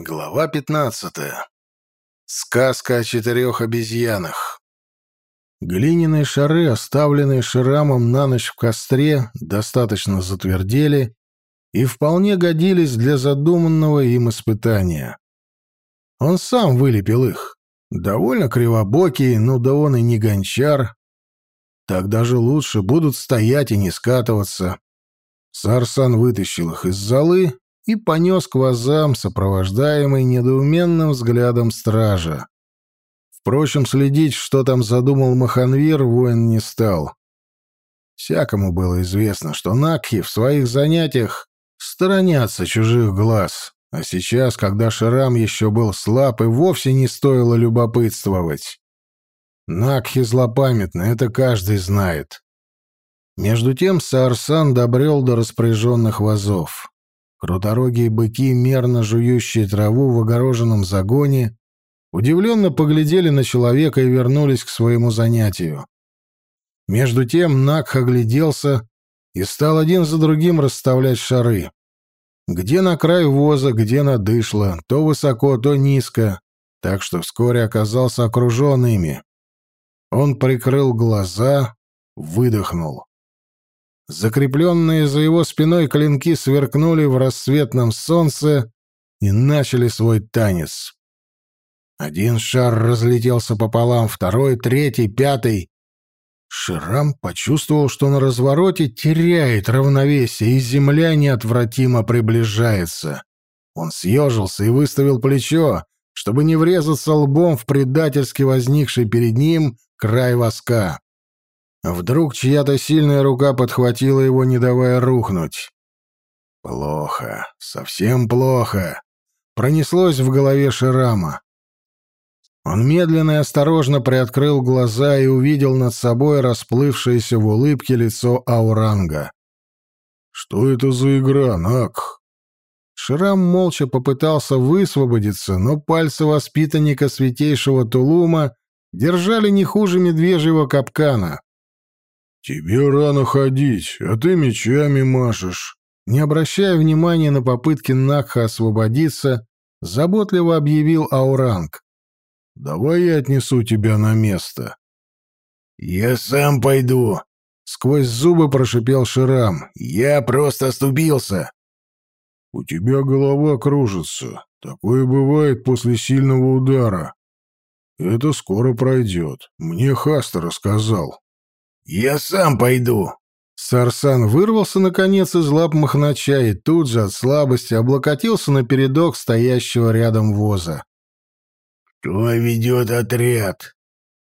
Глава пятнадцатая. Сказка о четырех обезьянах. Глиняные шары, оставленные Ширамом на ночь в костре, достаточно затвердели и вполне годились для задуманного им испытания. Он сам вылепил их. Довольно кривобокий, но да он и не гончар. Так даже лучше, будут стоять и не скатываться. Сарсан вытащил их из золы и понес к вазам, сопровождаемый недоуменным взглядом стража. Впрочем, следить, что там задумал Маханвир, воин не стал. Всякому было известно, что Накхи в своих занятиях сторонятся чужих глаз, а сейчас, когда Ширам еще был слаб, и вовсе не стоило любопытствовать. Накхи злопамятны, это каждый знает. Между тем Саарсан добрел до распоряженных вазов. Круторогие быки, мерно жующие траву в огороженном загоне, удивленно поглядели на человека и вернулись к своему занятию. Между тем Накх огляделся и стал один за другим расставлять шары. Где на край воза, где на дышло, то высоко, то низко, так что вскоре оказался окружен ими. Он прикрыл глаза, выдохнул. Закрепленные за его спиной клинки сверкнули в рассветном солнце и начали свой танец. Один шар разлетелся пополам, второй, третий, пятый. Ширам почувствовал, что на развороте теряет равновесие, и земля неотвратимо приближается. Он съежился и выставил плечо, чтобы не врезаться лбом в предательски возникший перед ним край воска. Вдруг чья-то сильная рука подхватила его, не давая рухнуть. Плохо, совсем плохо. Пронеслось в голове Ширама. Он медленно и осторожно приоткрыл глаза и увидел над собой расплывшееся в улыбке лицо Ауранга. «Что это за игра, Нак?» Ширам молча попытался высвободиться, но пальцы воспитанника святейшего Тулума держали не хуже медвежьего капкана. «Тебе рано ходить, а ты мечами машешь». Не обращая внимания на попытки Накха освободиться, заботливо объявил Ауранг. «Давай я отнесу тебя на место». «Я сам пойду», — сквозь зубы прошипел Ширам. «Я просто оступился». «У тебя голова кружится. Такое бывает после сильного удара. Это скоро пройдет. Мне Хаста рассказал». «Я сам пойду!» Сарсан вырвался, наконец, из лап махнача и тут же от слабости облокотился на передок стоящего рядом воза. «Кто ведет отряд?»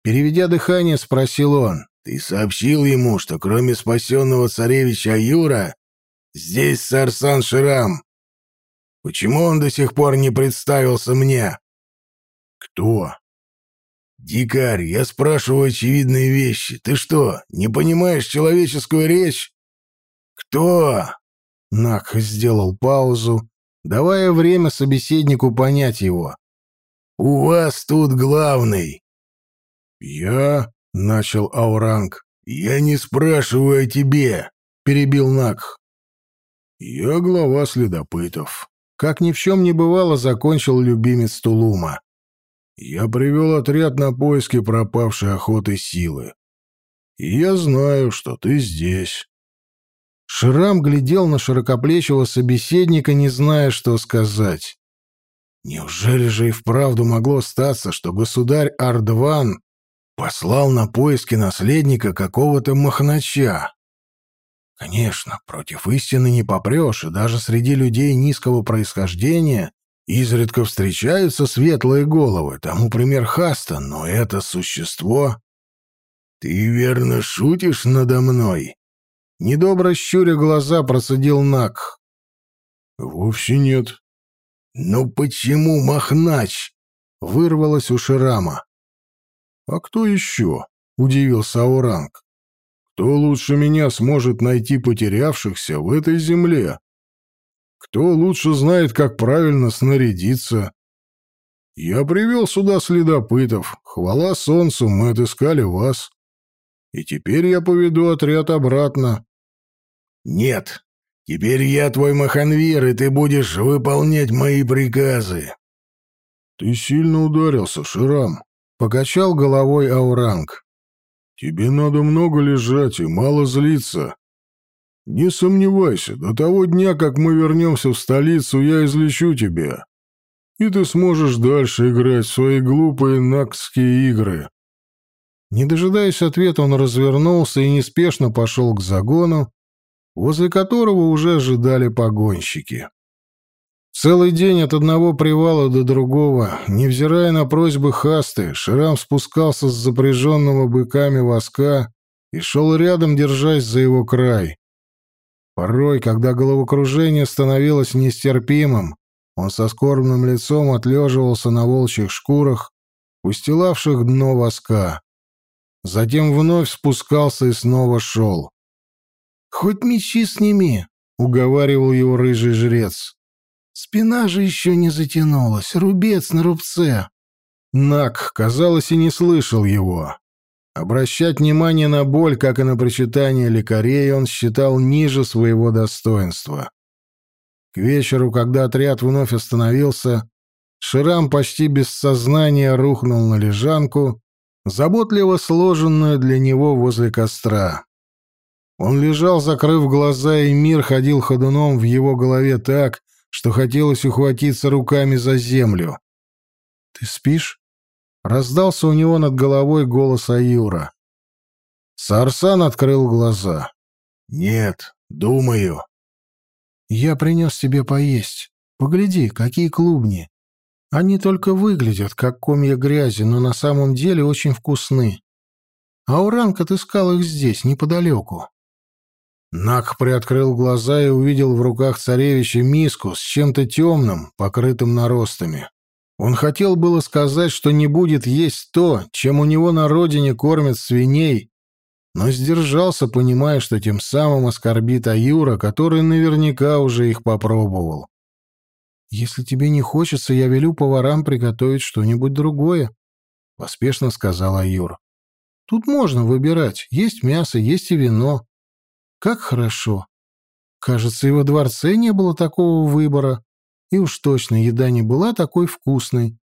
Переведя дыхание, спросил он. «Ты сообщил ему, что кроме спасенного царевича Юра, здесь Сарсан Ширам. Почему он до сих пор не представился мне?» «Кто?» «Дикарь, я спрашиваю очевидные вещи. Ты что, не понимаешь человеческую речь?» «Кто?» Нак сделал паузу, давая время собеседнику понять его. «У вас тут главный». «Я?» — начал Ауранг. «Я не спрашиваю о тебе», — перебил Накх. «Я глава следопытов». Как ни в чем не бывало, закончил любимец Тулума. Я привел отряд на поиски пропавшей охоты силы. И я знаю, что ты здесь. Шрам глядел на широкоплечего собеседника, не зная, что сказать. Неужели же и вправду могло статься, что государь Ардван послал на поиски наследника какого-то махнача? Конечно, против истины не попрешь, и даже среди людей низкого происхождения Изредка встречаются светлые головы, тому пример Хаста, но это существо... Ты верно шутишь надо мной? Недобро щуря глаза процедил Нак. Вовсе нет. Ну почему Махнач? Вырвалось у Ширама. А кто еще? Удивился Ауранг. Кто лучше меня сможет найти потерявшихся в этой земле? Кто лучше знает, как правильно снарядиться? Я привел сюда следопытов. Хвала солнцу, мы отыскали вас. И теперь я поведу отряд обратно. Нет, теперь я твой Маханвир, и ты будешь выполнять мои приказы. «Ты сильно ударился, Ширам», — покачал головой Ауранг. «Тебе надо много лежать и мало злиться. Не сомневайся, до того дня, как мы вернемся в столицу, я излечу тебя, и ты сможешь дальше играть в свои глупые накские игры». Не дожидаясь ответа, он развернулся и неспешно пошел к загону, возле которого уже ожидали погонщики. Целый день от одного привала до другого, невзирая на просьбы Хасты, Шрам спускался с запряженного быками воска и шел рядом, держась за его край. Порой, когда головокружение становилось нестерпимым, он со скорбным лицом отлеживался на волчьих шкурах, устилавших дно воска. Затем вновь спускался и снова шел. «Хоть мечи сними», — уговаривал его рыжий жрец. «Спина же еще не затянулась, рубец на рубце». Нак, казалось, и не слышал его. Обращать внимание на боль, как и на причитание лекарей, он считал ниже своего достоинства. К вечеру, когда отряд вновь остановился, Ширам почти без сознания рухнул на лежанку, заботливо сложенную для него возле костра. Он лежал, закрыв глаза, и мир ходил ходуном в его голове так, что хотелось ухватиться руками за землю. «Ты спишь?» — раздался у него над головой голос Аюра. Сарсан открыл глаза. «Нет, думаю». «Я принес тебе поесть. Погляди, какие клубни. Они только выглядят, как комья грязи, но на самом деле очень вкусны. Ауранг отыскал их здесь, неподалеку. Нак приоткрыл глаза и увидел в руках царевича миску с чем-то темным, покрытым наростами. Он хотел было сказать, что не будет есть то, чем у него на родине кормят свиней, но сдержался, понимая, что тем самым оскорбит Аюра, который наверняка уже их попробовал. «Если тебе не хочется, я велю поварам приготовить что-нибудь другое», — поспешно сказал Аюр. «Тут можно выбирать. Есть мясо, есть и вино. Как хорошо. Кажется, его дворце не было такого выбора, и уж точно еда не была такой вкусной.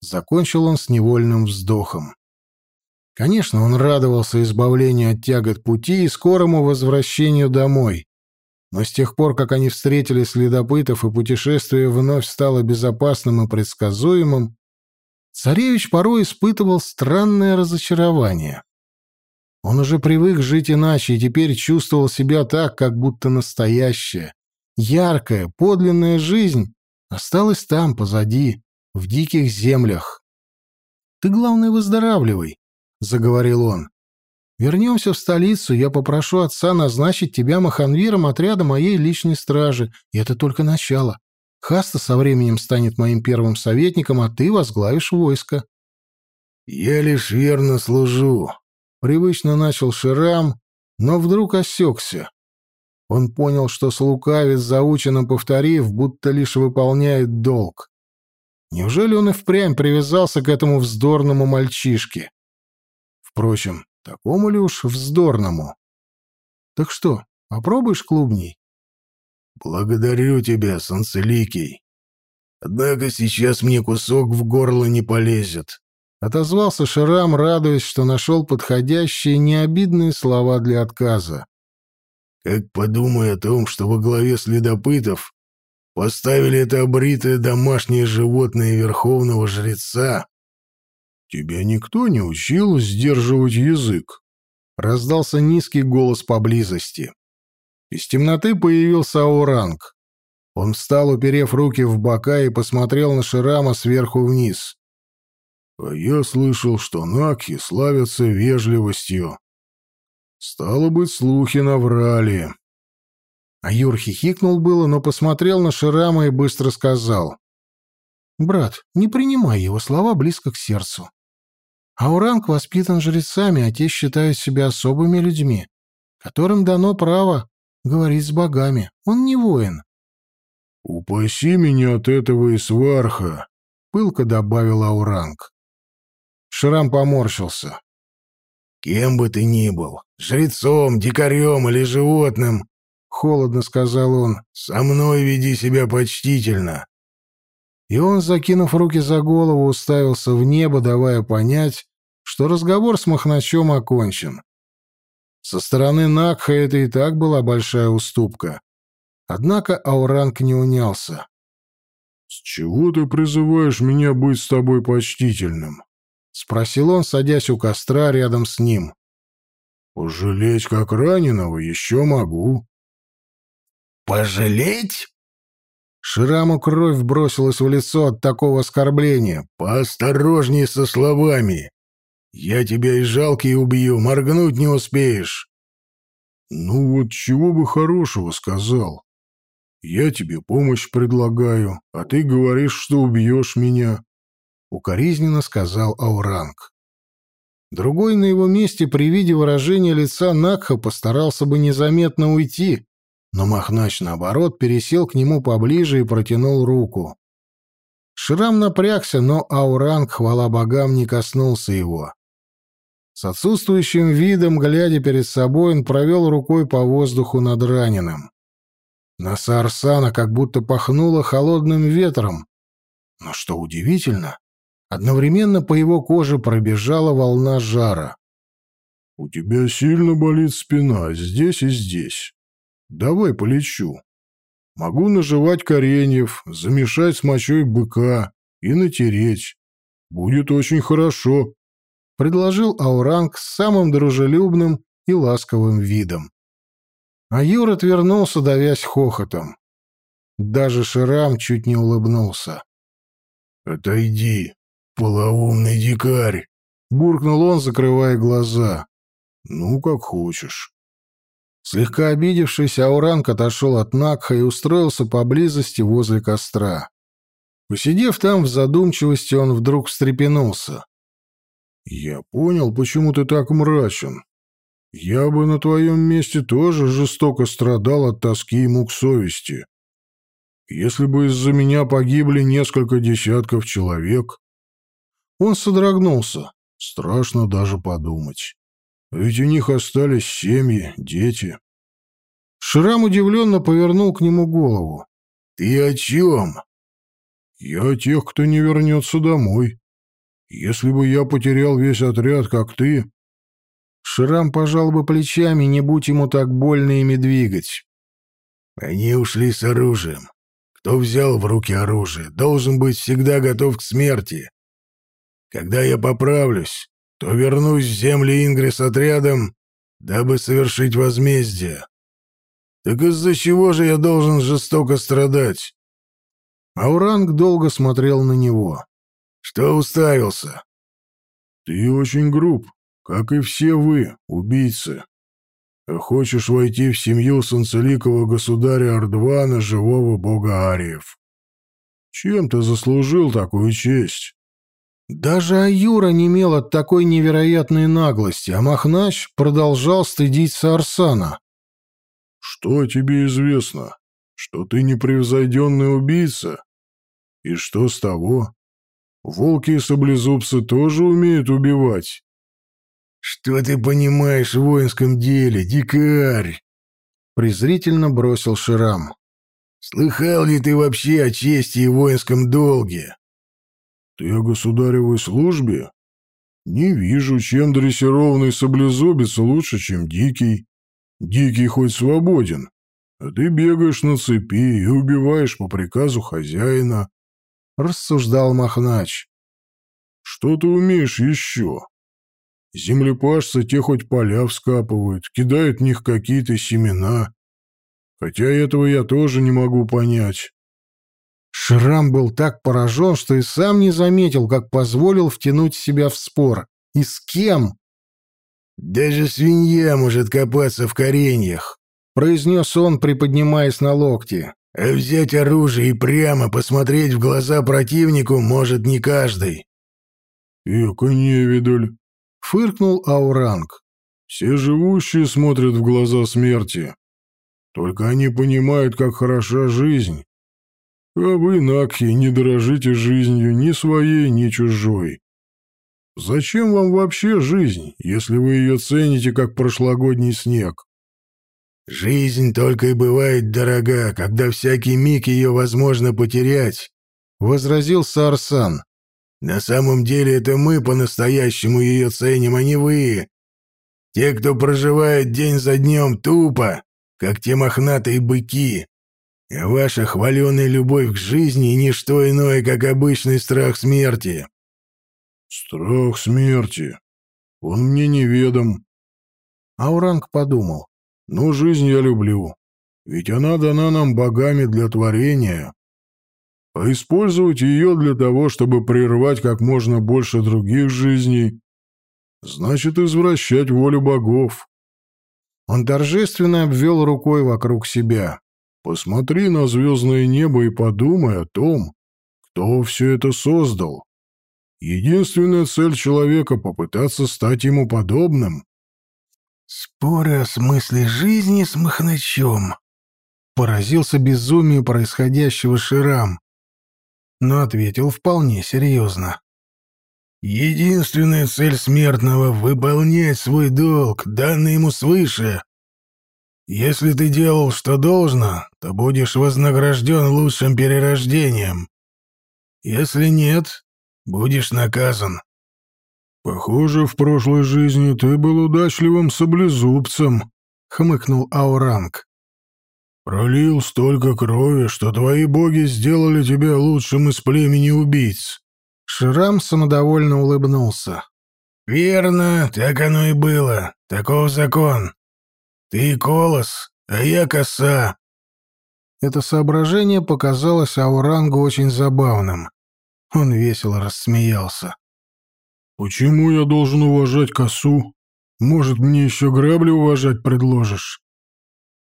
Закончил он с невольным вздохом. Конечно, он радовался избавлению от тягот пути и скорому возвращению домой. Но с тех пор, как они встретили следопытов и путешествие вновь стало безопасным и предсказуемым, царевич порой испытывал странное разочарование. Он уже привык жить иначе и теперь чувствовал себя так, как будто настоящая, яркая, подлинная жизнь осталась там, позади, в диких землях. «Ты, главное, выздоравливай», — заговорил он. «Вернемся в столицу, я попрошу отца назначить тебя маханвиром отряда моей личной стражи, и это только начало. Хаста со временем станет моим первым советником, а ты возглавишь войско». «Я лишь верно служу», Привычно начал Ширам, но вдруг осекся. Он понял, что слукавец, заученно повторив, будто лишь выполняет долг. Неужели он и впрямь привязался к этому вздорному мальчишке? Впрочем, такому ли уж вздорному? Так что, попробуешь клубней? Благодарю тебя, солнцеликий. Однако сейчас мне кусок в горло не полезет. Отозвался Ширам, радуясь, что нашел подходящие, необидные слова для отказа. «Как подумай о том, что во главе следопытов поставили это обритое домашнее животное верховного жреца?» «Тебя никто не учил сдерживать язык?» Раздался низкий голос поблизости. Из темноты появился Ауранг. Он встал, уперев руки в бока, и посмотрел на Ширама сверху вниз. А я слышал, что Накхи славятся вежливостью. Стало быть, слухи наврали. А Юр хихикнул было, но посмотрел на Ширама и быстро сказал. «Брат, не принимай его слова близко к сердцу. Ауранг воспитан жрецами, а те считают себя особыми людьми, которым дано право говорить с богами. Он не воин». «Упаси меня от этого Исварха», — пылко добавил Ауранг. Шрам поморщился. «Кем бы ты ни был, жрецом, дикарем или животным, — холодно сказал он, — со мной веди себя почтительно». И он, закинув руки за голову, уставился в небо, давая понять, что разговор с Махначом окончен. Со стороны Накха это и так была большая уступка. Однако Ауранг не унялся. «С чего ты призываешь меня быть с тобой почтительным?» — спросил он, садясь у костра рядом с ним. «Пожалеть как раненого еще могу». «Пожалеть?» Шираму кровь бросилась в лицо от такого оскорбления. «Поосторожней со словами. Я тебя и жалкий убью, моргнуть не успеешь». «Ну вот чего бы хорошего сказал. Я тебе помощь предлагаю, а ты говоришь, что убьешь меня», — укоризненно сказал Ауранг. Другой на его месте при виде выражения лица Накха постарался бы незаметно уйти, но Махнач, наоборот, пересел к нему поближе и протянул руку. Шрам напрягся, но Ауранг, хвала богам, не коснулся его. С отсутствующим видом, глядя перед собой, он провел рукой по воздуху над раненым. Носа Арсана как будто пахнуло холодным ветром. Но что удивительно, одновременно по его коже пробежала волна жара. «У тебя сильно болит спина, здесь и здесь. Давай полечу. Могу наживать кореньев, замешать с мочой быка и натереть. Будет очень хорошо», — предложил Ауранг с самым дружелюбным и ласковым видом. А Юр отвернулся, давясь хохотом. Даже Ширам чуть не улыбнулся. «Отойди, полоумный дикарь!» — буркнул он, закрывая глаза. «Ну, как хочешь». Слегка обидевшись, Ауранг отошел от Накха и устроился поблизости возле костра. Посидев там в задумчивости, он вдруг встрепенулся. «Я понял, почему ты так мрачен. Я бы на твоем месте тоже жестоко страдал от тоски и мук совести. Если бы из-за меня погибли несколько десятков человек...» Он содрогнулся. Страшно даже подумать. Ведь у них остались семьи, дети. Шрам удивленно повернул к нему голову. «Ты о чем?» «Я о тех, кто не вернется домой. Если бы я потерял весь отряд, как ты...» Шрам пожал бы плечами, не будь ему так больно ими двигать. «Они ушли с оружием. Кто взял в руки оружие, должен быть всегда готов к смерти. Когда я поправлюсь, то вернусь в земли Ингри с отрядом, дабы совершить возмездие. Так из-за чего же я должен жестоко страдать? Ауранг долго смотрел на него. Что уставился? Ты очень груб, как и все вы, убийцы. А хочешь войти в семью санцеликого государя Ардвана, живого бога Ариев. Чем ты заслужил такую честь? Даже Аюра не имел от такой невероятной наглости, а Махнач продолжал стыдить Сарсана. «Что тебе известно? Что ты непревзойденный убийца? И что с того? Волки и саблезубцы тоже умеют убивать». «Что ты понимаешь в воинском деле, дикарь?» презрительно бросил Ширам. «Слыхал ли ты вообще о чести и воинском долге?» «Ты о государевой службе? Не вижу, чем дрессированный саблезубец лучше, чем дикий. Дикий хоть свободен, а ты бегаешь на цепи и убиваешь по приказу хозяина», — рассуждал Махнач. «Что ты умеешь еще? Землепашцы те хоть поля вскапывают, кидают в них какие-то семена. Хотя этого я тоже не могу понять. Шрам был так поражен, что и сам не заметил, как позволил втянуть себя в спор. И с кем? «Даже свинья может копаться в кореньях», — произнес он, приподнимаясь на локти. «А взять оружие и прямо посмотреть в глаза противнику может не каждый». «Эка невидаль», — фыркнул Ауранг. «Все живущие смотрят в глаза смерти. Только они понимают, как хороша жизнь, а вы, Накхи, не дорожите жизнью ни своей, ни чужой. Зачем вам вообще жизнь, если вы ее цените, как прошлогодний снег? Жизнь только и бывает дорога, когда всякий миг ее возможно потерять, — возразил Сарсан. «На самом деле это мы по-настоящему ее ценим, а не вы. Те, кто проживает день за днем тупо, как те мохнатые быки. А ваша хваленая любовь к жизни — ничто иное, как обычный страх смерти». «Страх смерти. Он мне неведом». Ауранг подумал. «Но жизнь я люблю. Ведь она дана нам богами для творения. А использовать ее для того, чтобы прервать как можно больше других жизней, значит извращать волю богов. Он торжественно обвел рукой вокруг себя. Посмотри на звездное небо и подумай о том, кто все это создал. Единственная цель человека — попытаться стать ему подобным. «Споры о смысле жизни с Махначом», Поразился безумию происходящего Ширам, но ответил вполне серьезно. «Единственная цель смертного — выполнять свой долг, данный ему свыше. Если ты делал, что должно, то будешь вознагражден лучшим перерождением. Если нет, будешь наказан». «Похоже, в прошлой жизни ты был удачливым саблезубцем», — хмыкнул Ауранг. Пролил столько крови, что твои боги сделали тебя лучшим из племени убийц. Шрам самодовольно улыбнулся. Верно, так оно и было. Таков закон. Ты колос, а я коса. Это соображение показалось Аурангу очень забавным. Он весело рассмеялся. «Почему я должен уважать косу? Может, мне еще грабли уважать предложишь?»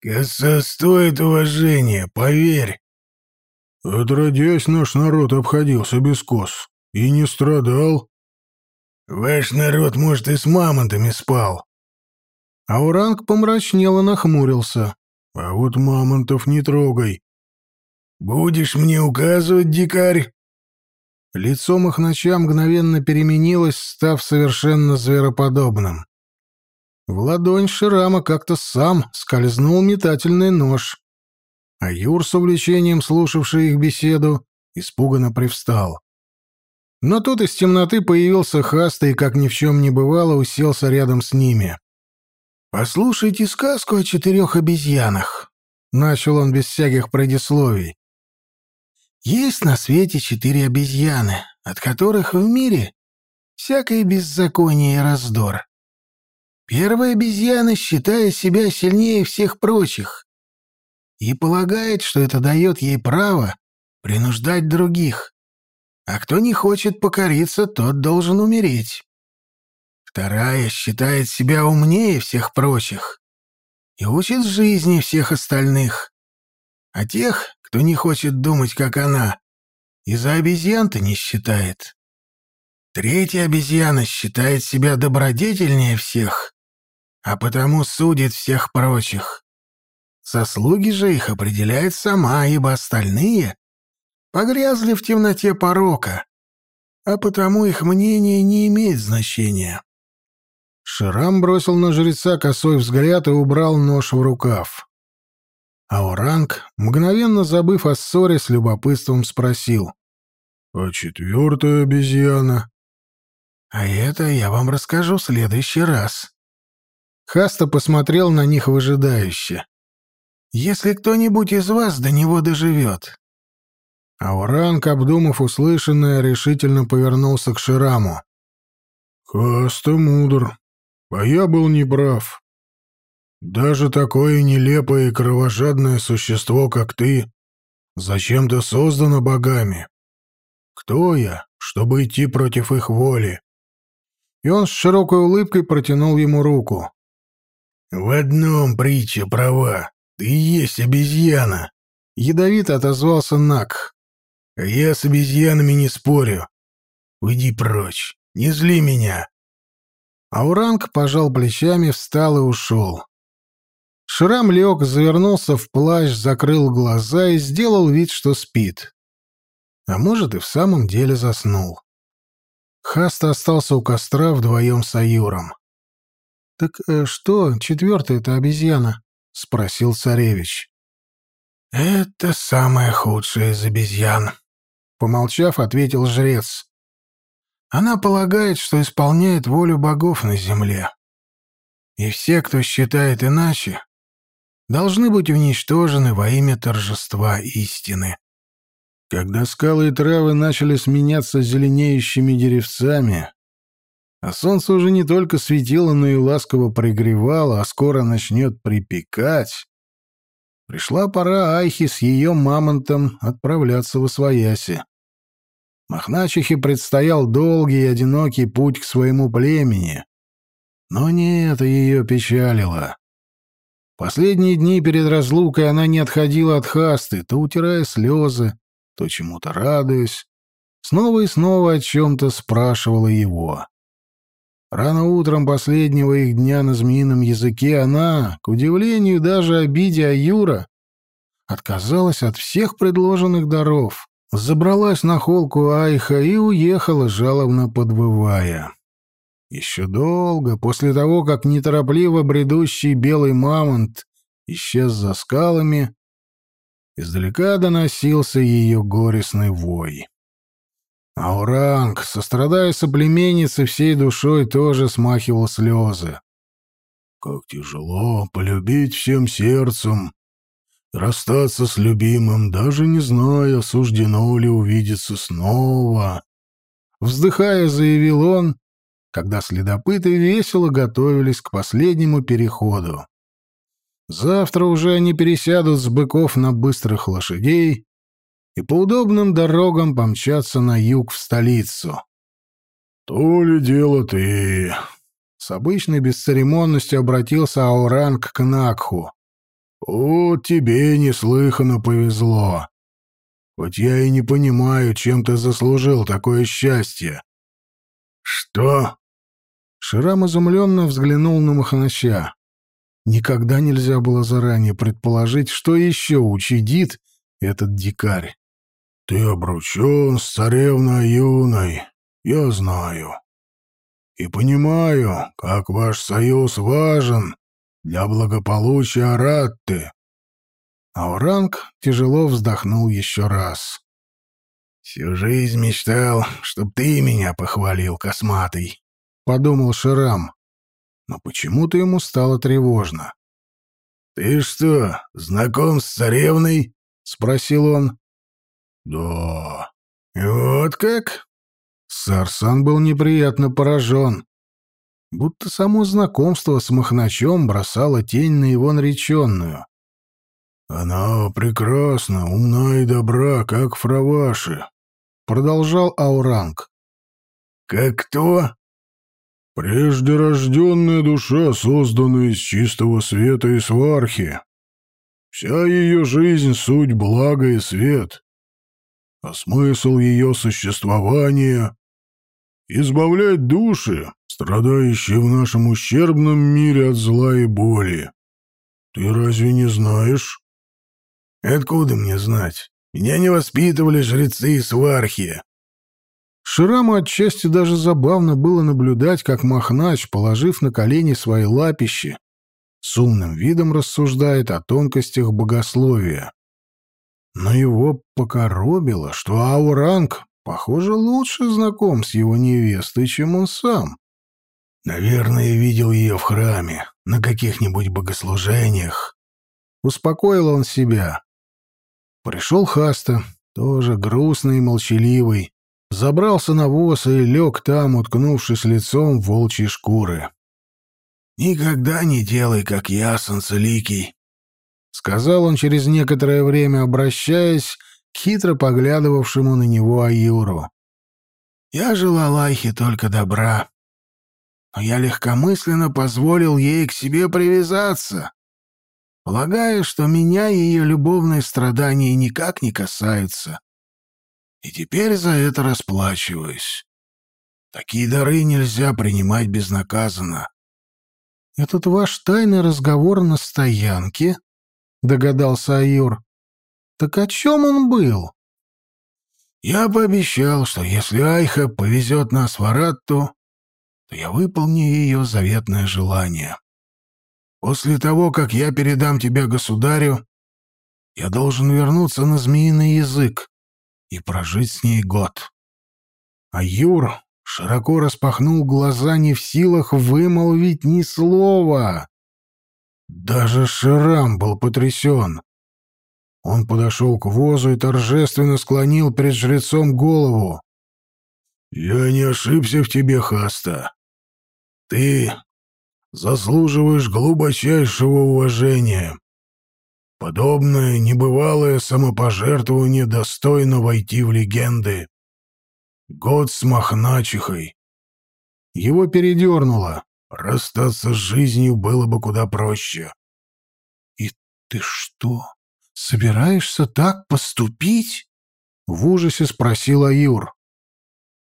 Коса стоит уважения, поверь. Отродясь, наш народ обходился без кос и не страдал. Ваш народ, может, и с мамонтами спал. Ауранг помрачнел и нахмурился. А вот мамонтов не трогай. Будешь мне указывать, дикарь? Лицо Махнача мгновенно переменилось, став совершенно звероподобным. В ладонь Ширама как-то сам скользнул метательный нож. А Юр, с увлечением слушавший их беседу, испуганно привстал. Но тут из темноты появился Хаста и, как ни в чем не бывало, уселся рядом с ними. «Послушайте сказку о четырех обезьянах», — начал он без всяких предисловий. «Есть на свете четыре обезьяны, от которых в мире всякое беззаконие и раздор. Первая обезьяна считает себя сильнее всех прочих и полагает, что это дает ей право принуждать других. А кто не хочет покориться, тот должен умереть. Вторая считает себя умнее всех прочих и учит жизни всех остальных. А тех, кто не хочет думать, как она, из-за обезьян-то не считает. Третья обезьяна считает себя добродетельнее всех а потому судит всех прочих. Заслуги же их определяет сама, ибо остальные погрязли в темноте порока, а потому их мнение не имеет значения. Ширам бросил на жреца косой взгляд и убрал нож в рукав. Ауранг, мгновенно забыв о ссоре, с любопытством спросил. «А четвертая обезьяна?» «А это я вам расскажу в следующий раз», Хаста посмотрел на них выжидающе. «Если кто-нибудь из вас до него доживет». Ауранг, обдумав услышанное, решительно повернулся к Шираму. «Хаста мудр, а я был неправ. Даже такое нелепое и кровожадное существо, как ты, зачем-то создано богами. Кто я, чтобы идти против их воли?» И он с широкой улыбкой протянул ему руку. «В одном притча права. Ты есть обезьяна!» Ядовито отозвался Нак. «А я с обезьянами не спорю. Уйди прочь, не зли меня!» Ауранг пожал плечами, встал и ушел. Шрам лег, завернулся в плащ, закрыл глаза и сделал вид, что спит. А может, и в самом деле заснул. Хаста остался у костра вдвоем с Аюром. «Так э, что, четвертая-то обезьяна?» — спросил царевич. «Это самая худшая из обезьян», — помолчав, ответил жрец. Она полагает, что исполняет волю богов на земле. И все, кто считает иначе, должны быть уничтожены во имя торжества истины. Когда скалы и травы начали сменяться зеленеющими деревцами, а солнце уже не только светило, но и ласково пригревало, а скоро начнет припекать, пришла пора Айхи с ее мамонтом отправляться в Освояси. Мохначихе предстоял долгий и одинокий путь к своему племени, но не это ее печалило. Последние дни перед разлукой она не отходила от Хасты, то утирая слезы, то чему-то радуясь, снова и снова о чем-то спрашивала его. Рано утром последнего их дня на змеином языке она, к удивлению даже обиде Аюра, отказалась от всех предложенных даров, забралась на холку Айха и уехала, жалобно подвывая. Еще долго, после того, как неторопливо бредущий белый мамонт исчез за скалами, издалека доносился ее горестный вой. Ауранг, сострадая соплеменнице всей душой, тоже смахивал слезы. «Как тяжело полюбить всем сердцем, расстаться с любимым, даже не зная, суждено ли увидеться снова», Вздыхая, заявил он когда следопыты весело готовились к последнему переходу. Завтра уже они пересядут с быков на быстрых лошадей и по удобным дорогам помчатся на юг в столицу. «То ли дело ты...» С обычной бесцеремонностью обратился Ауранг к Накху. «О, тебе неслыханно повезло. Хоть я и не понимаю, чем ты заслужил такое счастье». «Что?» Ширам изумленно взглянул на Маханача. Никогда нельзя было заранее предположить, что еще учудит этот дикарь. «Ты обручен с царевной юной, я знаю. И понимаю, как ваш союз важен для благополучия Ратты». Ауранг тяжело вздохнул еще раз. «Всю жизнь мечтал, чтоб ты меня похвалил, косматый подумал Ширам. Но почему-то ему стало тревожно. «Ты что, знаком с царевной?» — спросил он. «Да». «Вот как?» Сарсан был неприятно поражен. Будто само знакомство с Махначом бросало тень на его нареченную. «Она прекрасна, умна и добра, как Фраваши», — продолжал Ауранг. «Как кто?» Прежде рожденная душа, созданная из чистого света и свархи. Вся ее жизнь — суть блага и свет. А смысл ее существования — избавлять души, страдающие в нашем ущербном мире от зла и боли. Ты разве не знаешь? Откуда мне знать? Меня не воспитывали жрецы и свархи. Шираму отчасти даже забавно было наблюдать, как Махнач, положив на колени свои лапищи, с умным видом рассуждает о тонкостях богословия. Но его покоробило, что Ауранг, похоже, лучше знаком с его невестой, чем он сам. «Наверное, видел ее в храме, на каких-нибудь богослужениях». Успокоил он себя. Пришел Хаста, тоже грустный и молчаливый, забрался на воз и лег там, уткнувшись лицом в волчьи шкуры. «Никогда не делай, как я, Санцеликий», — сказал он через некоторое время, обращаясь хитро поглядывавшему на него Аюру. «Я желал Айхе только добра, но я легкомысленно позволил ей к себе привязаться, полагая, что меня ее любовные страдания никак не касаются. И теперь за это расплачиваюсь. Такие дары нельзя принимать безнаказанно. — Этот ваш тайный разговор на стоянке? — догадался Аюр. — Так о чем он был? — Я пообещал, что если Айха повезет нас в Аратту, то я выполню ее заветное желание. После того, как я передам тебя государю, я должен вернуться на змеиный язык и прожить с ней год. А Юр широко распахнул глаза, не в силах вымолвить ни слова. Даже Ширам был потрясен. Он подошел к возу и торжественно склонил перед жрецом голову. «Я не ошибся в тебе, Хаста. Ты заслуживаешь глубочайшего уважения. Подобное небывалое самопожертвование достойно войти в легенды. Год с мохначихой. Его передернуло. Расстаться с жизнью было бы куда проще. «И ты что, собираешься так поступить?» — в ужасе спросил Аюр.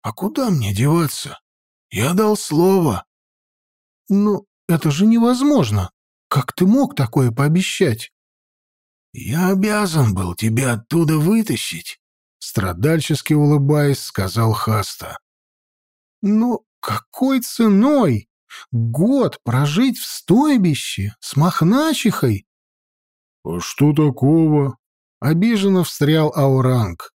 «А куда мне деваться? Я дал слово». «Ну, это же невозможно. Как ты мог такое пообещать?» «Я обязан был тебя оттуда вытащить», — страдальчески улыбаясь, сказал Хаста. «Ну, какой ценой? Год прожить в стойбище с мохначихой?» «А что такого?» — обиженно встрял Ауранг.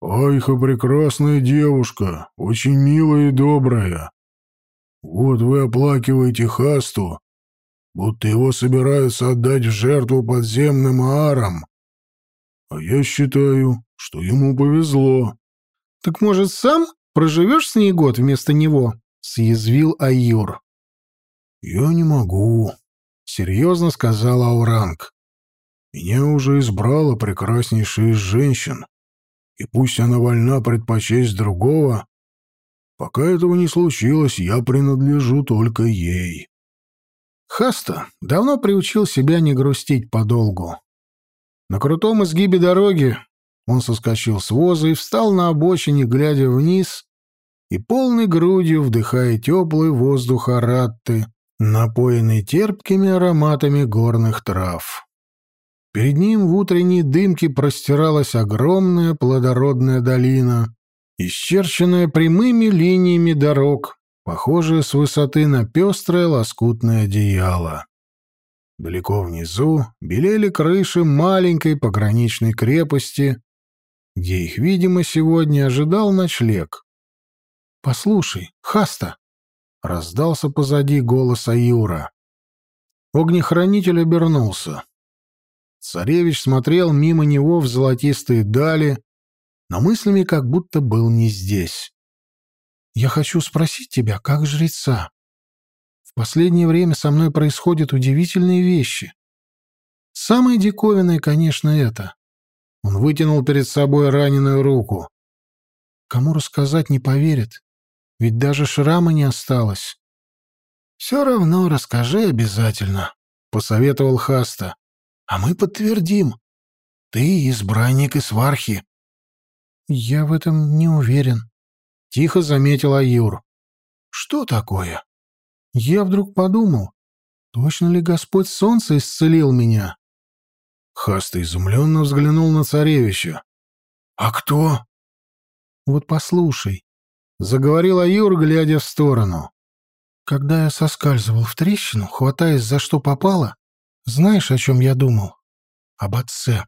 «Айха прекрасная девушка, очень милая и добрая. Вот вы оплакиваете Хасту, будто его собираются отдать в жертву подземным аарам. А я считаю, что ему повезло. — Так, может, сам проживешь с ней год вместо него? — съязвил Аюр. — Я не могу, — серьезно сказал Ауранг. — Меня уже избрала прекраснейшая из женщин, и пусть она вольна предпочесть другого, пока этого не случилось, я принадлежу только ей. Хаста давно приучил себя не грустить подолгу. На крутом изгибе дороги он соскочил с воза и встал на обочине, глядя вниз и полной грудью вдыхая теплый воздух Аратты, напоенный терпкими ароматами горных трав. Перед ним в утренней дымке простиралась огромная плодородная долина, исчерченная прямыми линиями дорог, похожее с высоты на пестрое лоскутное одеяло. Далеко внизу белели крыши маленькой пограничной крепости, где их, видимо, сегодня ожидал ночлег. «Послушай, Хаста!» — раздался позади голос Аюра. Огнехранитель обернулся. Царевич смотрел мимо него в золотистые дали, но мыслями как будто был не здесь. Я хочу спросить тебя, как жреца. В последнее время со мной происходят удивительные вещи. Самое диковинное, конечно, это. Он вытянул перед собой раненую руку. Кому рассказать не поверит, ведь даже шрама не осталось. «Все равно расскажи обязательно», — посоветовал Хаста. «А мы подтвердим. Ты избранник из Вархи». «Я в этом не уверен», — тихо заметил Аюр. «Что такое?» Я вдруг подумал, точно ли Господь Солнце исцелил меня? Хаста изумленно взглянул на царевича. «А кто?» «Вот послушай», — заговорил Аюр, глядя в сторону. «Когда я соскальзывал в трещину, хватаясь за что попало, знаешь, о чем я думал? Об отце.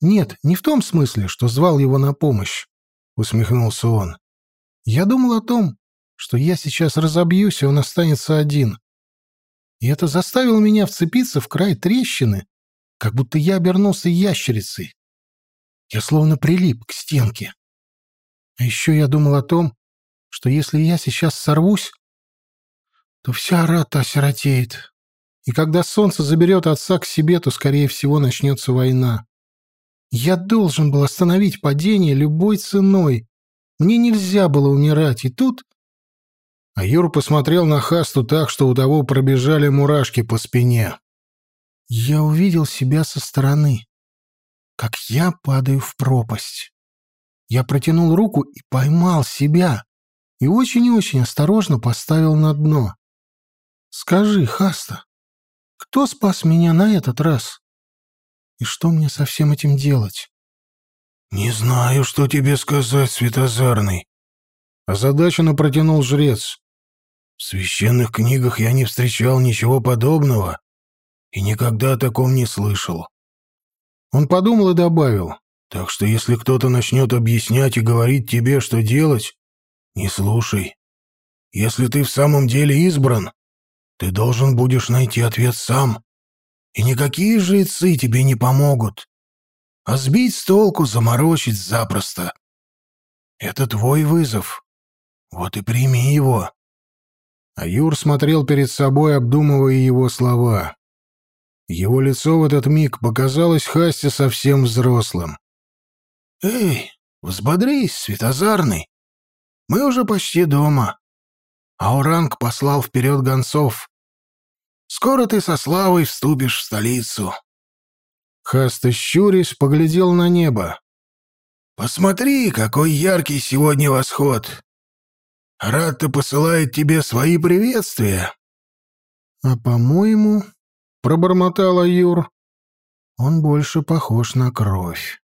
Нет, не в том смысле, что звал его на помощь», — усмехнулся он. Я думал о том, что я сейчас разобьюсь, и он останется один. И это заставило меня вцепиться в край трещины, как будто я обернулся ящерицей. Я словно прилип к стенке. А еще я думал о том, что если я сейчас сорвусь, то вся рата осиротеет. И когда солнце заберет отца к себе, то, скорее всего, начнется война. Я должен был остановить падение любой ценой, мне нельзя было умирать, и тут... А Юр посмотрел на Хасту так, что у того пробежали мурашки по спине. Я увидел себя со стороны, как я падаю в пропасть. Я протянул руку и поймал себя, и очень и очень осторожно поставил на дно. Скажи, Хаста, кто спас меня на этот раз? И что мне со всем этим делать? «Не знаю, что тебе сказать, Светозарный», — озадаченно протянул жрец. «В священных книгах я не встречал ничего подобного и никогда о таком не слышал». Он подумал и добавил. Так что если кто-то начнет объяснять и говорить тебе, что делать, не слушай. Если ты в самом деле избран, ты должен будешь найти ответ сам. И никакие жрецы тебе не помогут. А сбить с толку, заморочить запросто. Это твой вызов. Вот и прими его. А Юр смотрел перед собой, обдумывая его слова. Его лицо в этот миг показалось Хасте совсем взрослым. «Эй, взбодрись, Светозарный. Мы уже почти дома. Ауранг послал вперед гонцов. Скоро ты со славой вступишь в столицу». Хаста, щурясь, поглядел на небо. «Посмотри, какой яркий сегодня восход! Радта посылает тебе свои приветствия!» «А, по-моему, — пробормотала Юр, — он больше похож на кровь».